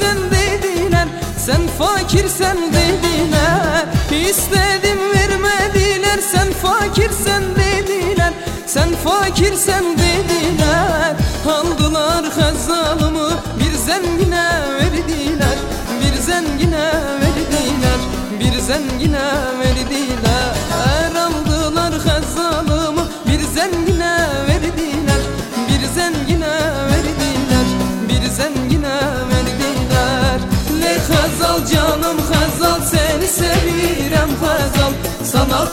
sen dediler Sen fakirsen dediler. İstedim vermediler Sen fakirsen dediler. Sen fakirsen dediler. Aldılar hazalımı bir zengine verdiler. Bir zengine verdiler Bir zengine verdiler. Aldılar hazalımı bir zengine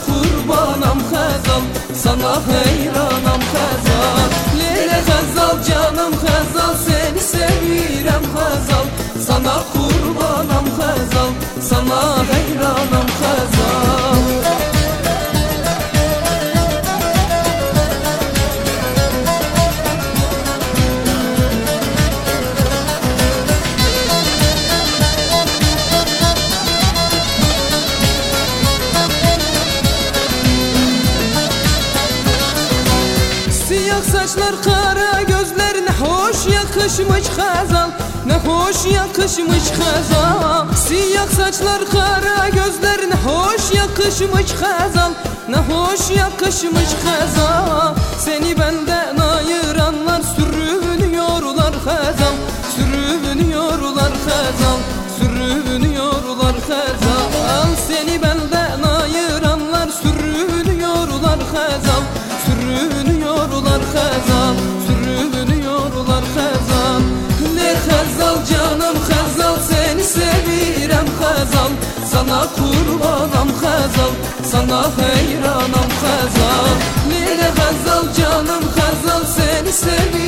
kurbanam hazal Sana hayranam hazal Lele hazal canım hazal Seni sevirem hazal Sana kurbanam hazal Sana hayranam Siyah saçlar kara gözler ne hoş yakışmış hazal. Ne hoş yakışmış hazal. Siyah saçlar kara gözler ne hoş yakışmış hazal. Ne hoş yakışmış hazal. Seni benden ayıranlar sürünüyorlar hazal. Sürünüyorlar hazal. Sürünüyorlar hazal Hazal Sürünüyorlar hazal Ne hazal canım hazal Seni sevirem hazal Sana kurbanam hazal Sana hayranam hazal Ne hazal canım hazal Seni sevirem